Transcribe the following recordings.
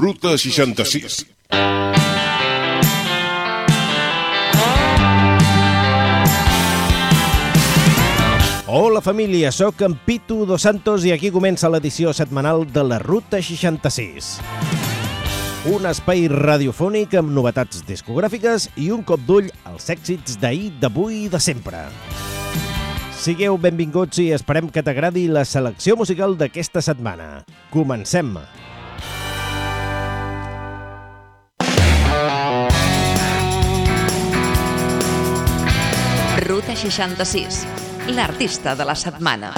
Ruta 66. Hola família, sóc en Pitu Dos Santos i aquí comença l'edició setmanal de la Ruta 66. Un espai radiofònic amb novetats discogràfiques i un cop d'ull als èxits d'ahir, d'avui i de sempre. Sigueu benvinguts i esperem que t'agradi la selecció musical d'aquesta setmana. Comencem! Comencem! Ruta 66, l'artista de la setmana.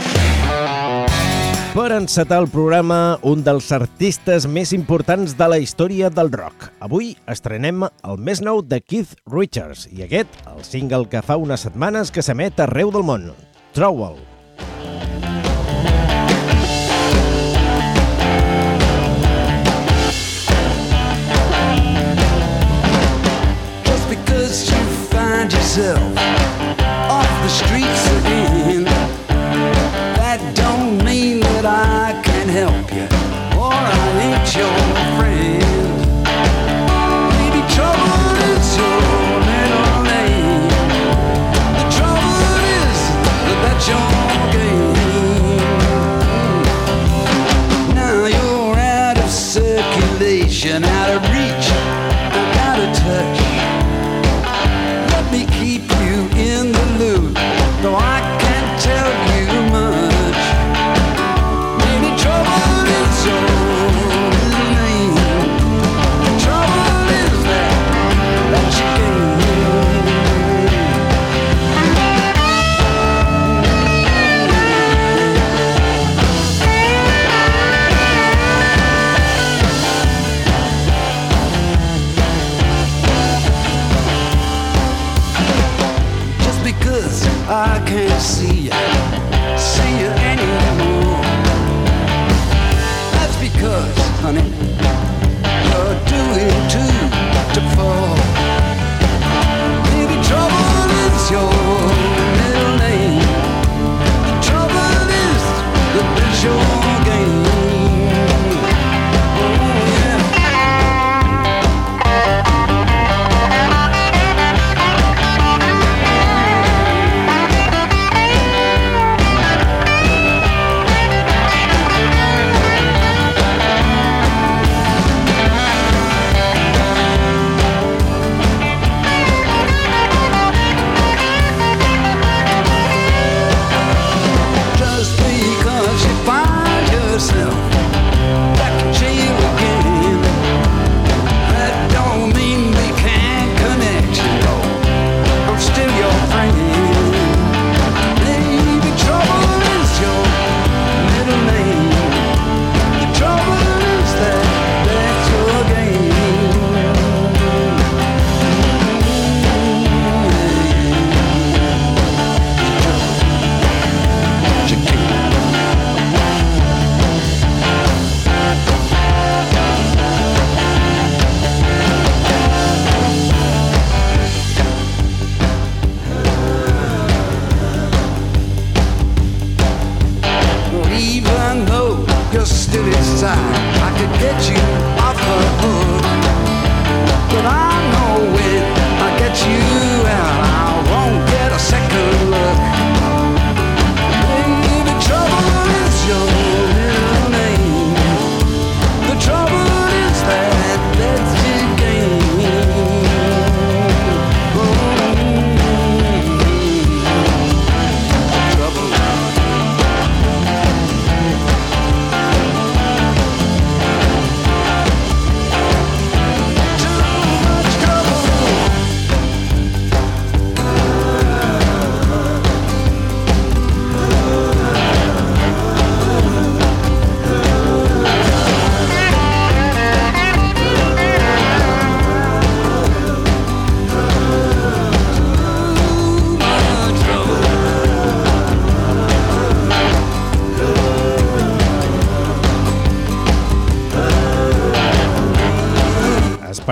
Per encetar el programa, un dels artistes més importants de la història del rock. Avui estrenem el més nou de Keith Richards i aquest, el single que fa unes setmanes que s'emet arreu del món, Trowel. Just because you find yourself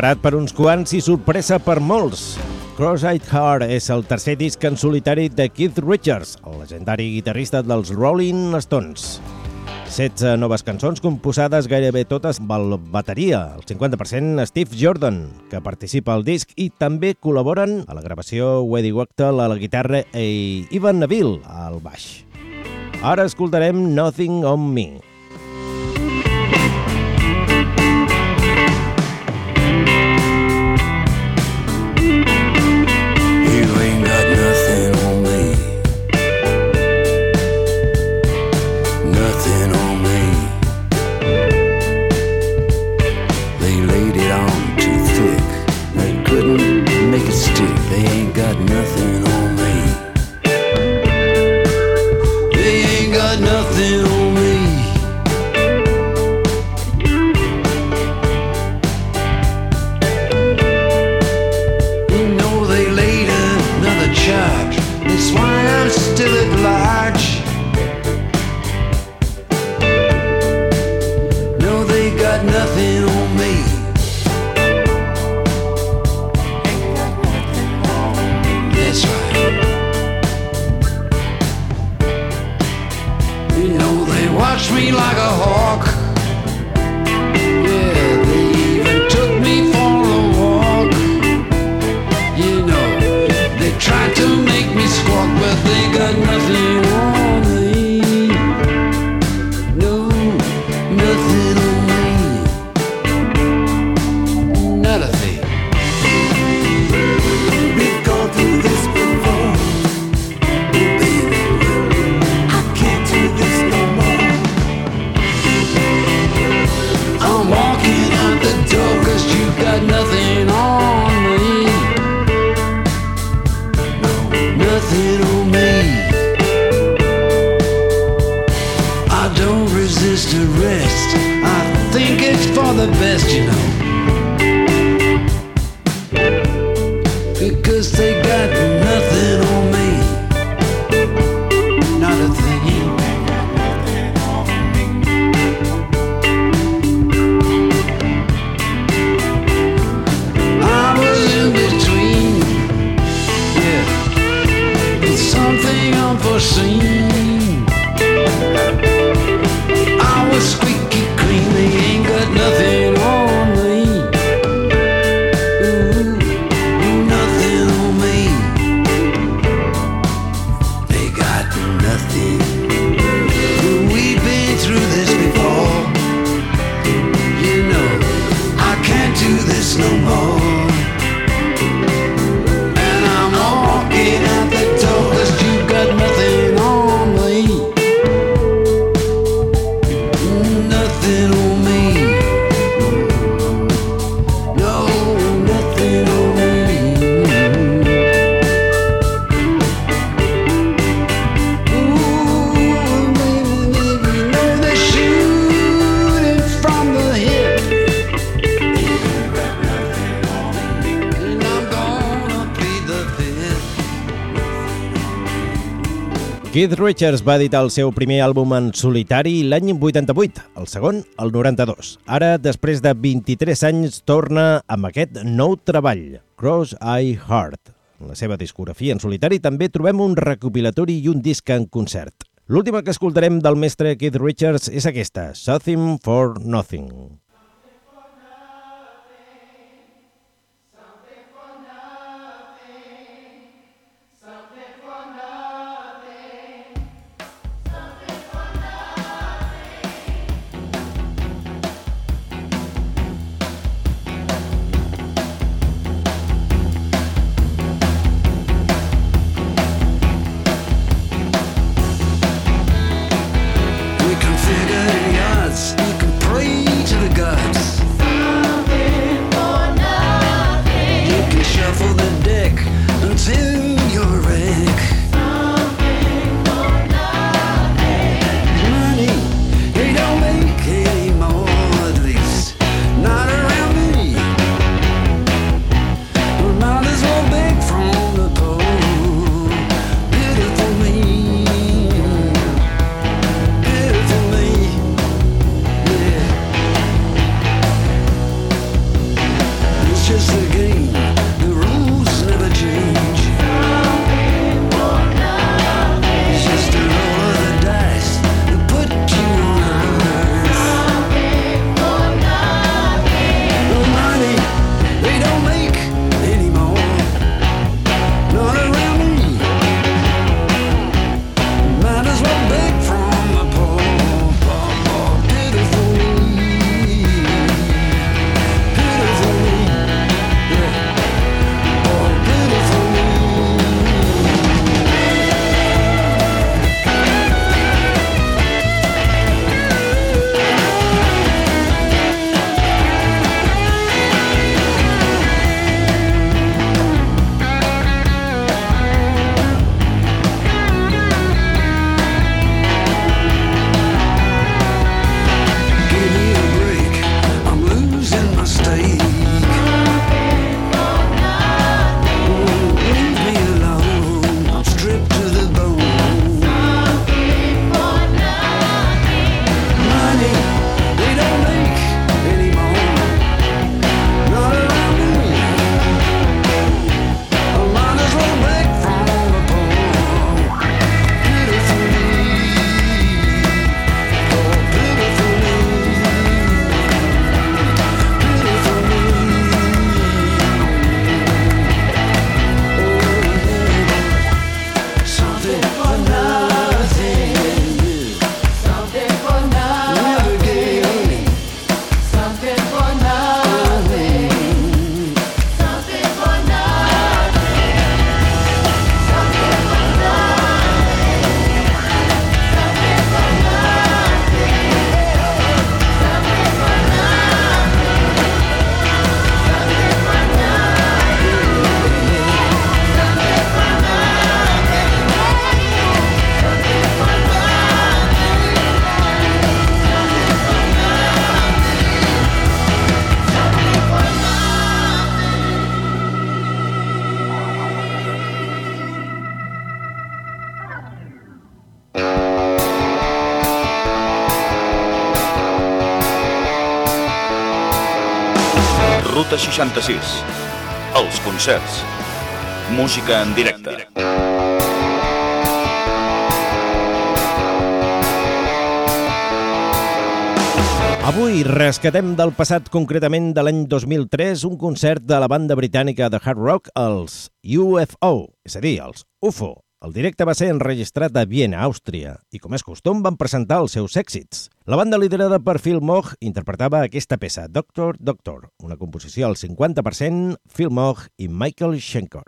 esperat per uns quants i sorpresa per molts. Cross-Eyed Heart és el tercer disc en solitari de Keith Richards, el legendari guitarrista dels Rolling Stones. 16 noves cançons composades gairebé totes pel bateria, el 50% Steve Jordan, que participa al disc i també col·laboren a la gravació Weddy Wachtel a la guitarra i Ivan Neville al baix. Ara escoltarem Nothing on Me, because they got Keith Richards va editar el seu primer àlbum en solitari l'any 88, el segon el 92. Ara, després de 23 anys, torna amb aquest nou treball, Cross Eye Heart. En la seva discografia en solitari també trobem un recopilatori i un disc en concert. L'última que escoltarem del mestre Keith Richards és aquesta, Something for Nothing. 66. Els concerts. Música en directe. Avui rescatem del passat, concretament de l'any 2003, un concert de la banda britànica de hard rock, els UFO, és a dir, els UFO. El directe va ser enregistrat a Viena, Àustria, i com és costum van presentar els seus èxits. La banda liderada per Phil Moog interpretava aquesta peça, Doctor, Doctor, una composició al 50%, Phil Moog i Michael Schenker.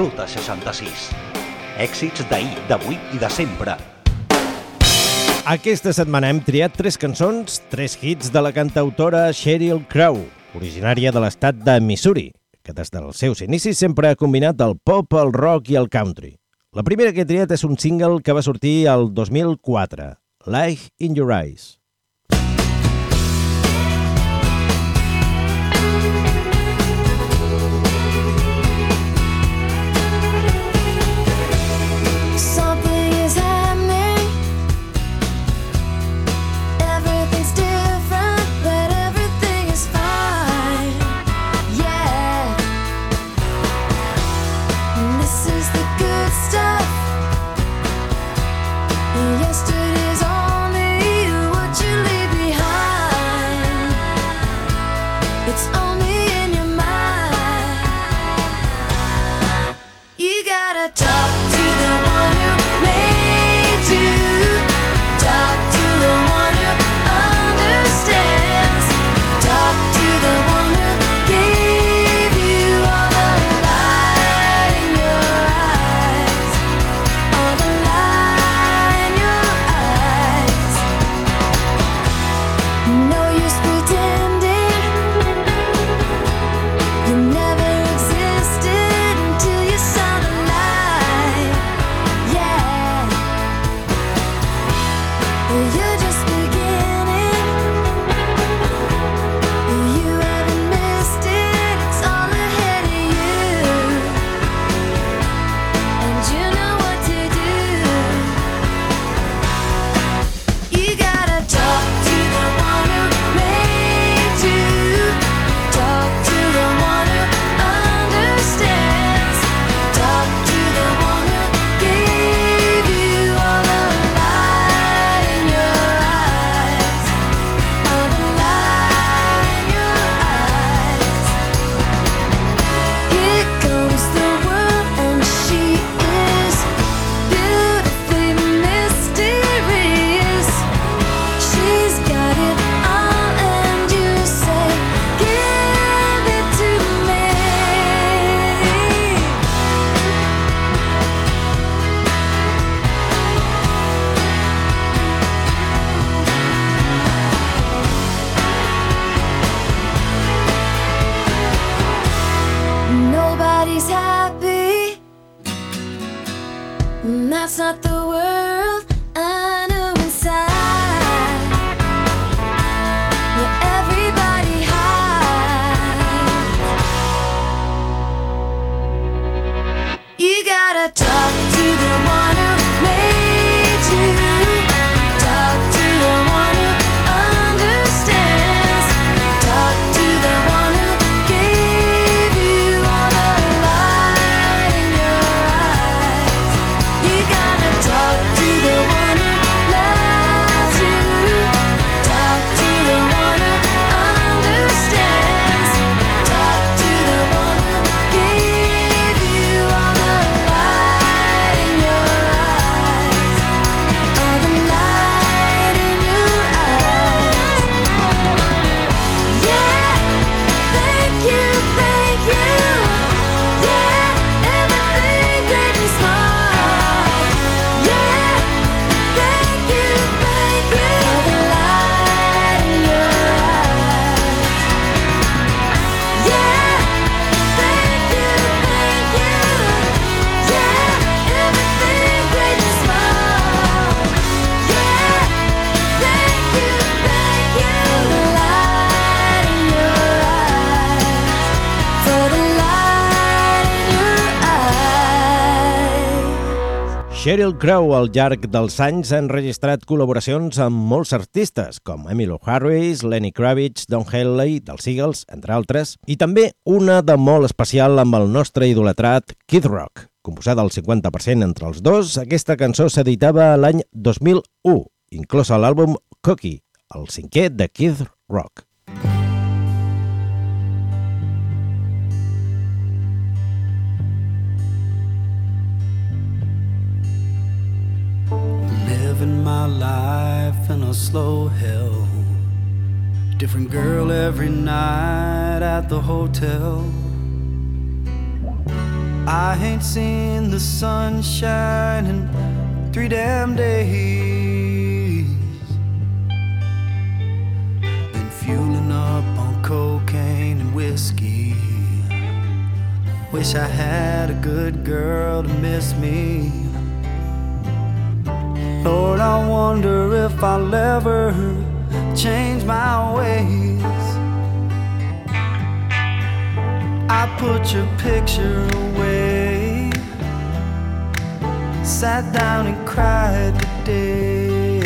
Ruta 66. Èxits d'ahir, d'avui i de sempre. Aquesta setmana hem triat tres cançons, tres hits de la cantautora Sheryl Crow, originària de l'estat de Missouri, que des dels seus inicis sempre ha combinat el pop, el rock i el country. La primera que he triat és un single que va sortir el 2004, Life in Your Eyes. Thank you. Sheryl Crow al llarg dels anys ha enregistrat col·laboracions amb molts artistes, com Emilio Harris, Lenny Kravitz, Don Henley, dels Eagles, entre altres, i també una de molt especial amb el nostre idolatrat Kid Rock. Composada al 50% entre els dos, aquesta cançó s'editava l'any 2001, inclosa l'àlbum Cookie, el cinquè de Kid Rock. living my life in a slow hell. Different girl every night at the hotel. I ain't seen the sun shine in three damn days. Been fueling up on cocaine and whiskey. Wish I had a good girl to miss me. Lord, I wonder if I'll ever change my ways. I put your picture away. Sat down and cried today.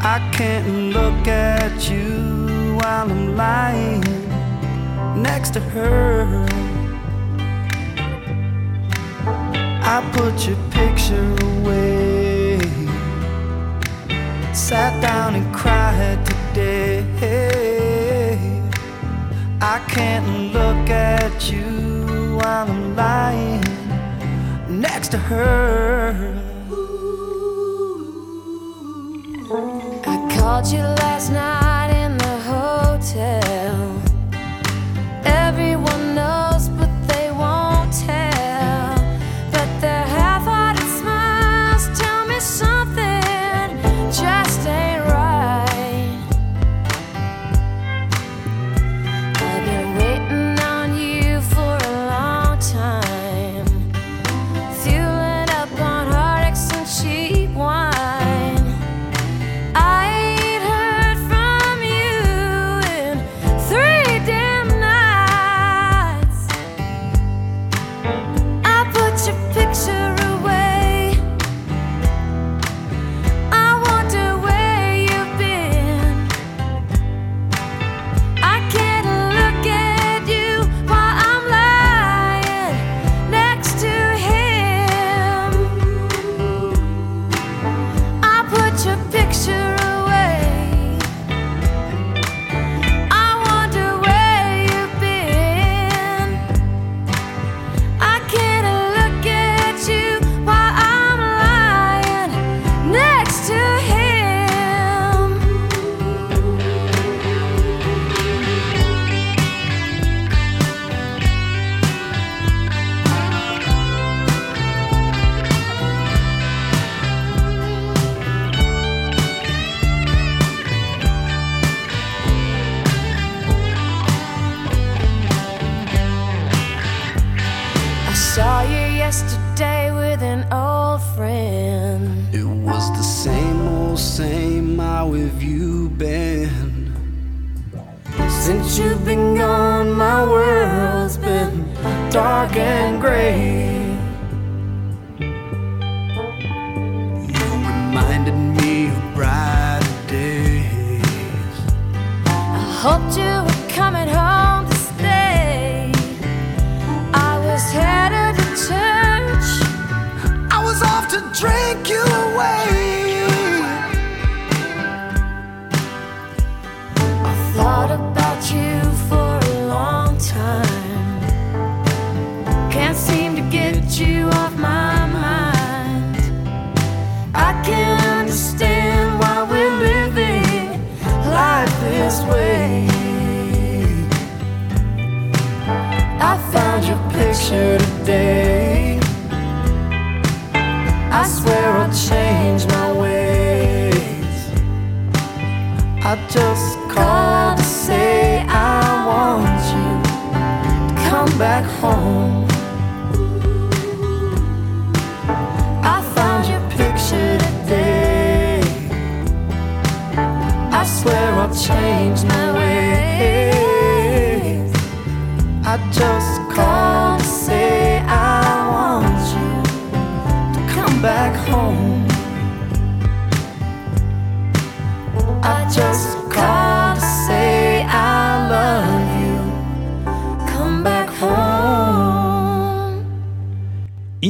I can't look at you while I'm lying next to her. I put your picture away. Sat down and cried today. I can't look at you while I'm lying next to her. I called you last night I swear I'll change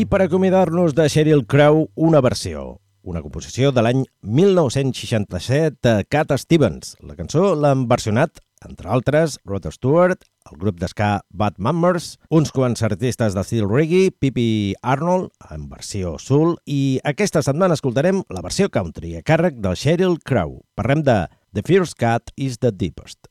per acomiadar-nos de Sheryl Crow, una versió, una composició de l'any 1967 de Cat Stevens. La cançó l'han versionat, entre altres, Rod Stewart, el grup d'esca Bad Mammers, uns quants artistes d'estil reggae, Pippi Arnold, en versió soul, i aquesta setmana escoltarem la versió country a càrrec del Sheryl Crow. Parlem de The First Cat is the Deepest.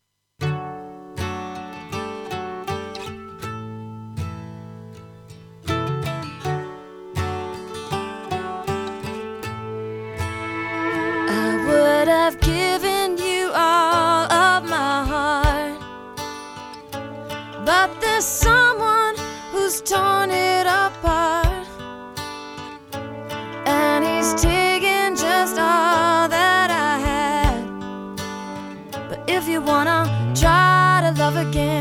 there's someone who's torn it apart, and he's taking just all that I had. But if you wanna try to love again.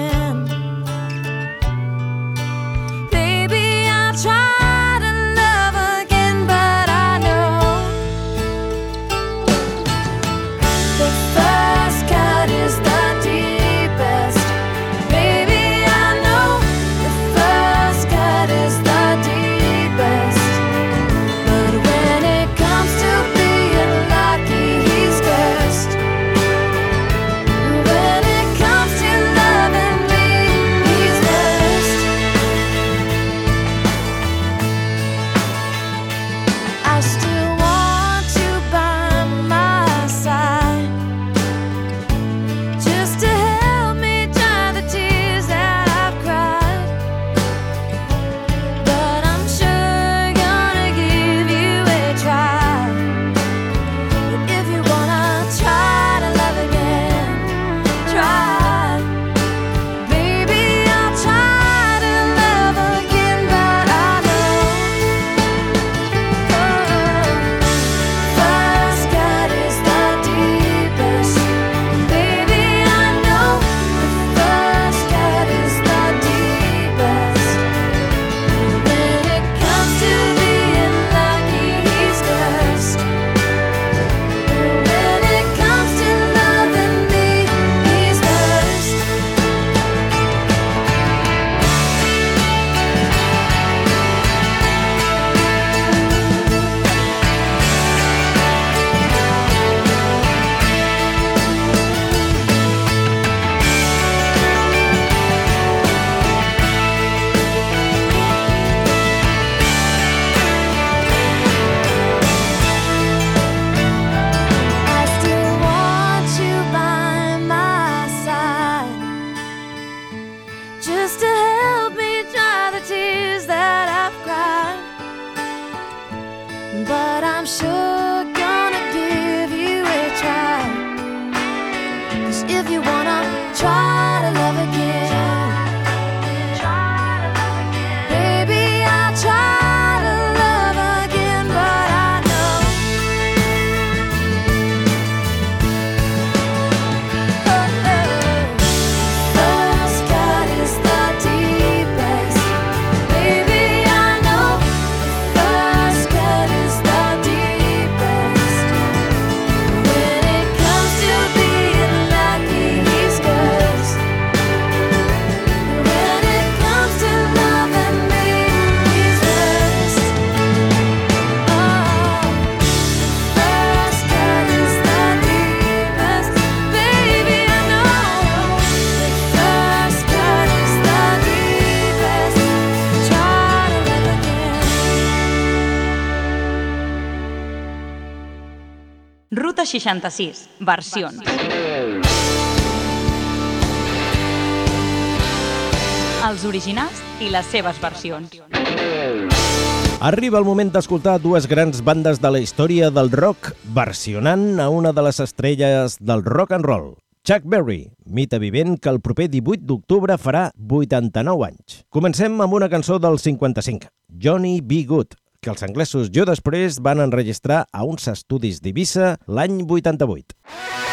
66 versions. Els originals i les seves versions. Arriba el moment d'escoltar dues grans bandes de la història del rock versionant a una de les estrelles del rock and roll. Chuck Berry, mite vivent que el proper 18 d'octubre farà 89 anys. Comencem amb una cançó del 55, Johnny B. Good, que els anglesos jo després van enregistrar a uns estudis d'Ibissa l'any 88.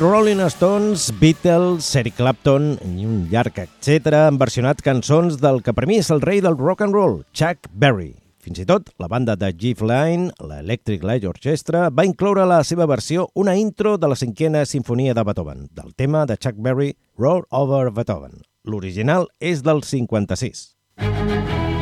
Rolling Stones, Beatles, Eric Clapton i un llarg etc han versionat cançons del que per mi és el rei del rock and roll, Chuck Berry. Fins i tot, la banda de Jeff Lynne, l'Electric Light Orchestra, va incloure a la seva versió una intro de la cinquena sinfonia de Beethoven, del tema de Chuck Berry, Roll Over Beethoven. L'original és del 56. Música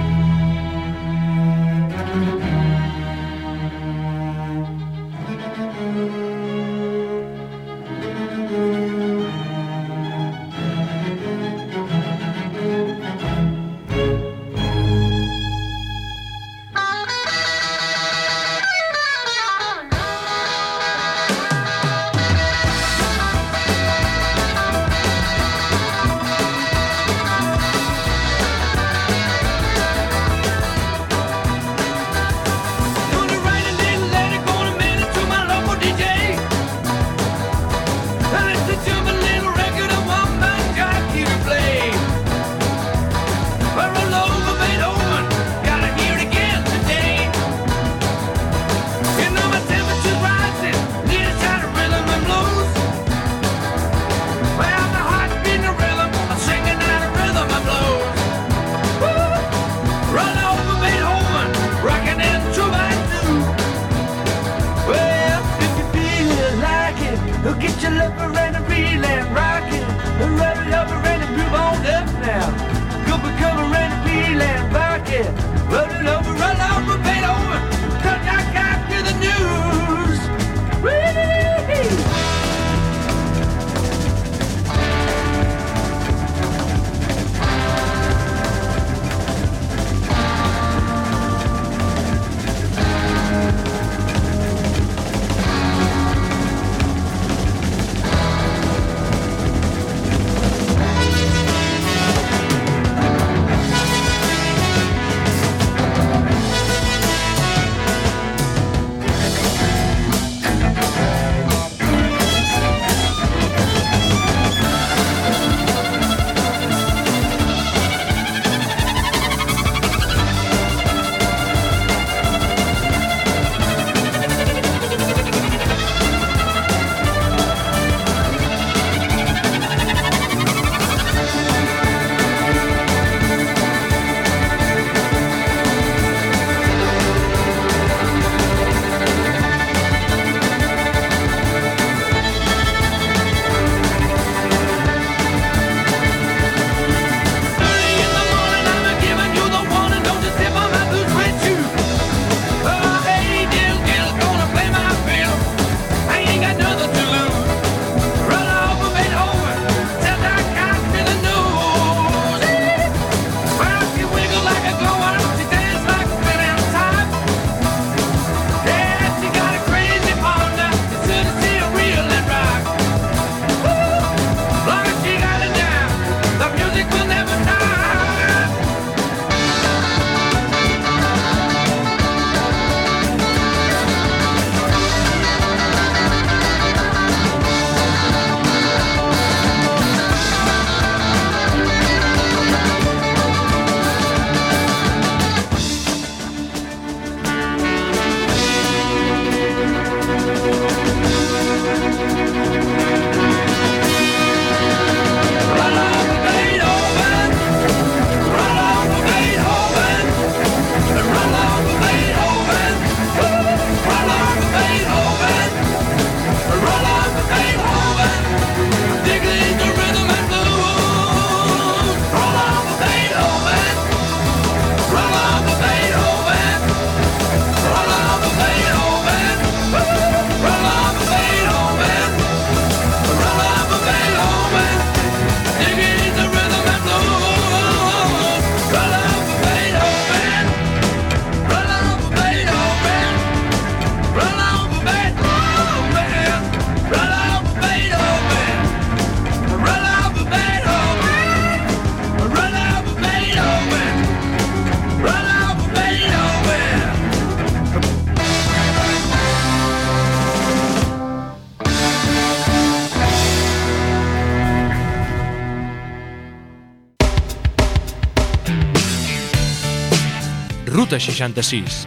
Ruta 66.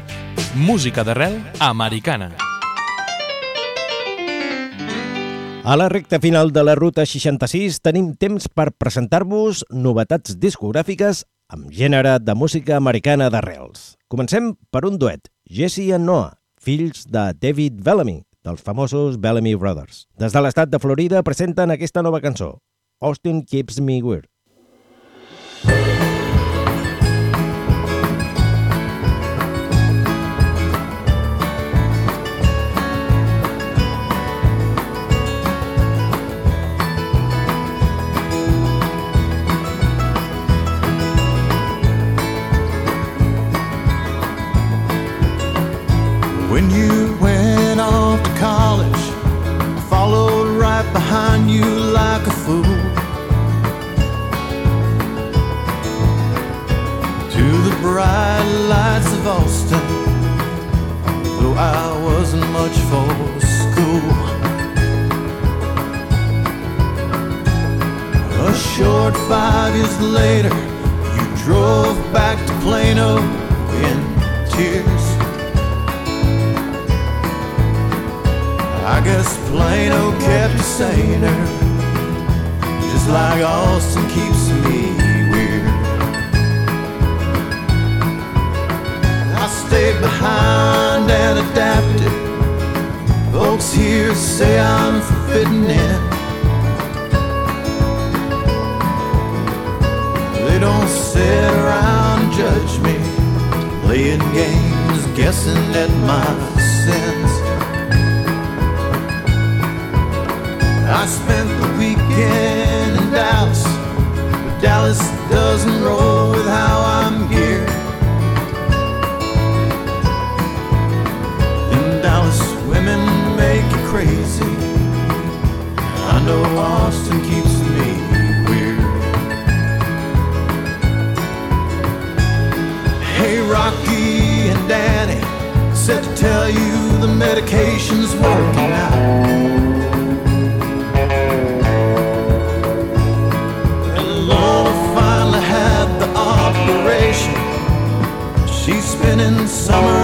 Música d'arrel americana. A la recta final de la Ruta 66 tenim temps per presentar-vos novetats discogràfiques amb gènere de música americana d'arrels. Comencem per un duet, Jesse and Noah, fills de David Bellamy, dels famosos Bellamy Brothers. Des de l'estat de Florida presenten aquesta nova cançó, Austin Keeps Me Weird. When you went off to college, I followed right behind you like a fool. To the bright lights of Austin, though I wasn't much for school. A short five years later, you drove back to Plano in tears. I guess Plano kept you saner, just like Austin keeps me weird. I stayed behind and adapted. Folks here say I'm fitting in. They don't sit around and judge me, playing games, guessing at my sins. I spent the weekend in Dallas, but Dallas doesn't roll with how I'm here. In Dallas, women make you crazy. I know Austin keeps me weird. Hey, Rocky and Danny, said to tell you the medication's working out. Summer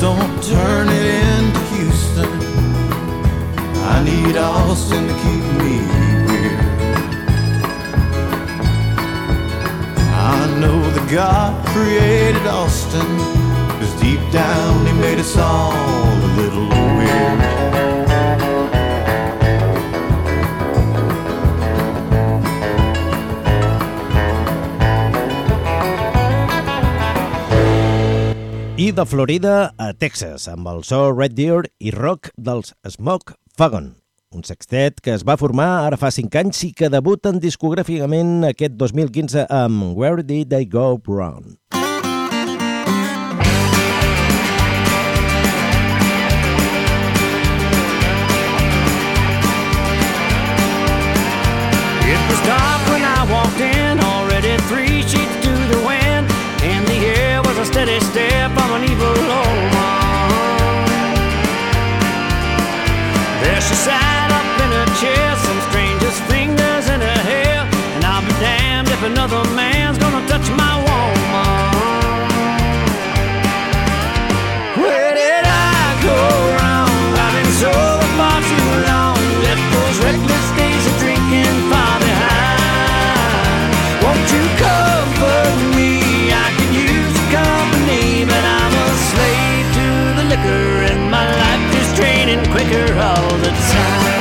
don't turn it into Houston. I need Austin to keep me weird. I know that God created Austin, cause deep down he made us all a little weird. De Florida a Texas, amb el so Red Deer i rock dels Smoke Fagon, un sextet que es va formar ara fa 5 anys i que debuten discogràficament aquest 2015 amb Where Did They Go Wrong? It was dark steady step from an evil woman. There she sat up in her chair, some strangest fingers in her hair, and I'll be damned if another man's gonna the time.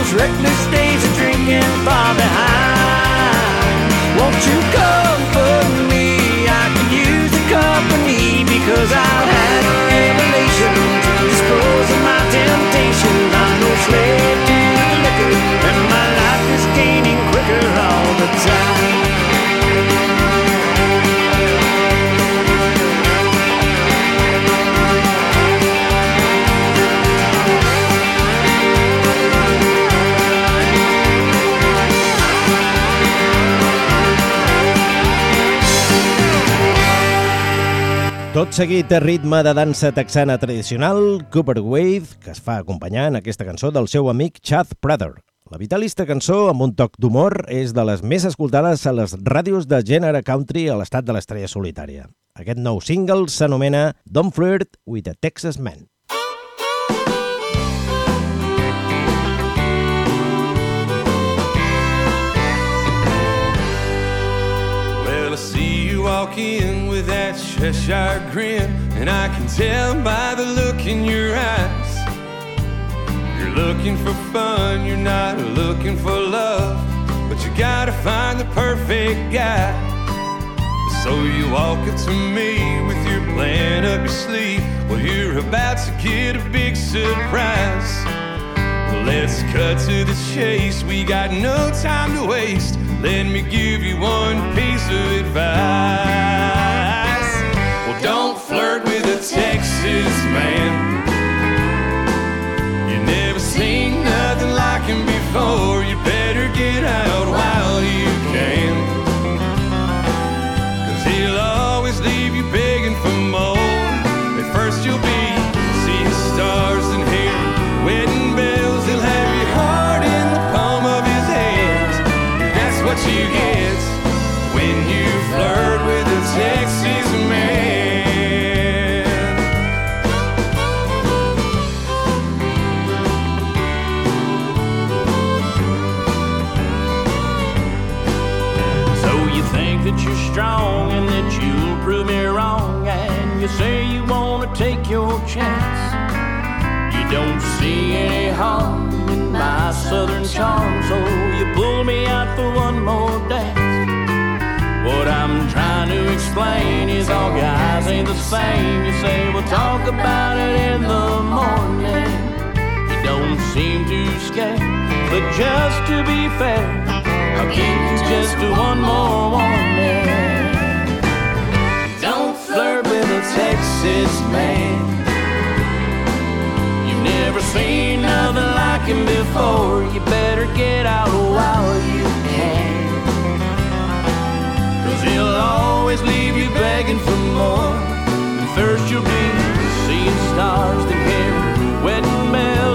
Those reckless days of drinking far behind. Won't you comfort me? I could use the company because I've had a revelation to dispose of my temptations. I'm no slave Tot seguit a ritme de dansa texana tradicional, Cooper Wave, que es fa acompanyar en aquesta cançó del seu amic Chad Prather. La vitalista cançó, amb un toc d'humor, és de les més escoltades a les ràdios de gènere country a l'estat de l'estrella solitària. Aquest nou single s'anomena Don't Flirt with a Texas Man. Well, I see you walk in with that Cheshire grin, and I can tell by the look in your eyes. You're looking for fun, you're not looking for love, but you gotta find the perfect guy. So you walk up to me with your plan up your sleeve. Well, you're about to get a big surprise. Well, let's cut to the chase. We got no time to waste. Let me give you one piece of advice. Texas man. You never seen nothing like him before. Chance. You don't see any harm in my southern charm, so you pull me out for one more dance. What I'm trying to explain is all guys ain't the same. You say we'll talk about it in the morning. You don't seem too scared, but just to be fair, I'll give you just one more warning. Don't flirt with a Texas man. Before. You better get out while you can. Cause he'll always leave you begging for more. And first you'll be seeing stars, then hearing wedding bells.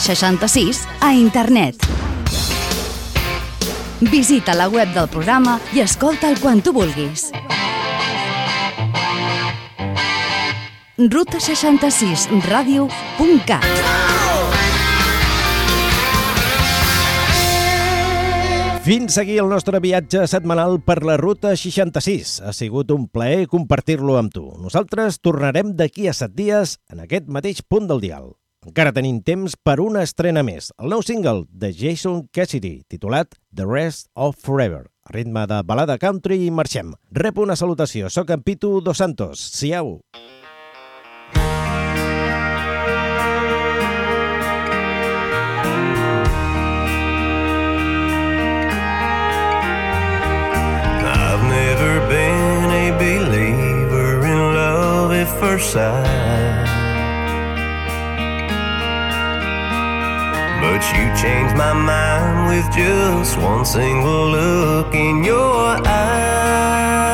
66 a internet. Visita la web del programa i escolta'l quan tu vulguis. ruta66radio.cat Fins aquí el nostre viatge setmanal per la Ruta 66. Ha sigut un plaer compartir-lo amb tu. Nosaltres tornarem d'aquí a set dies en aquest mateix punt del dial. Encara tenim temps per una estrena més, el nou single de Jason Cassidy, titulat The Rest of Forever. A ritme de balada country i marxem. Rep una salutació, sóc en Pitu Dos Santos. Siau! I've never been a believer in love at first sight. But you changed my mind with just one single look in your eyes.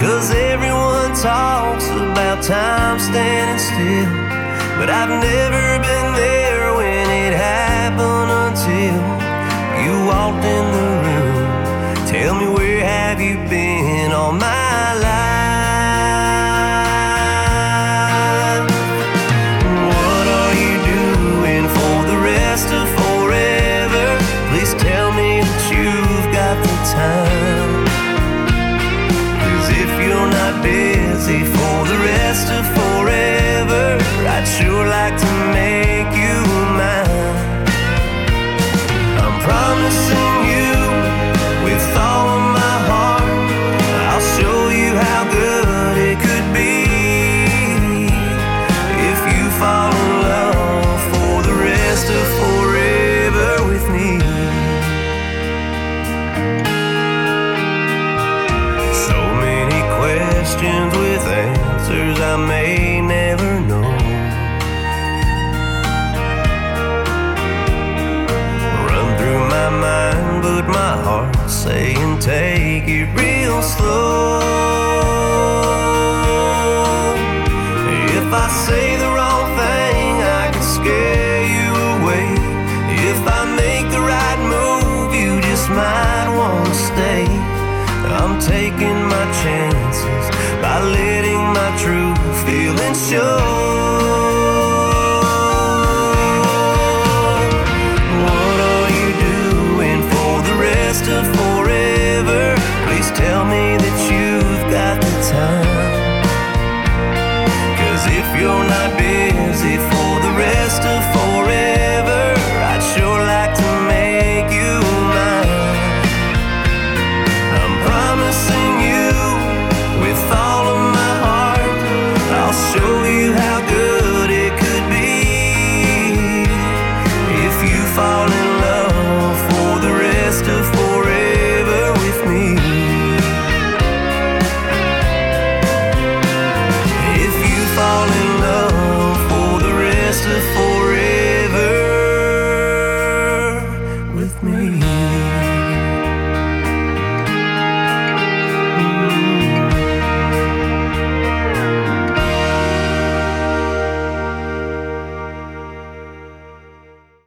Cause everyone talks about time standing still. But I've never been there when it happened until you walked in the room. Tell me where have you been all my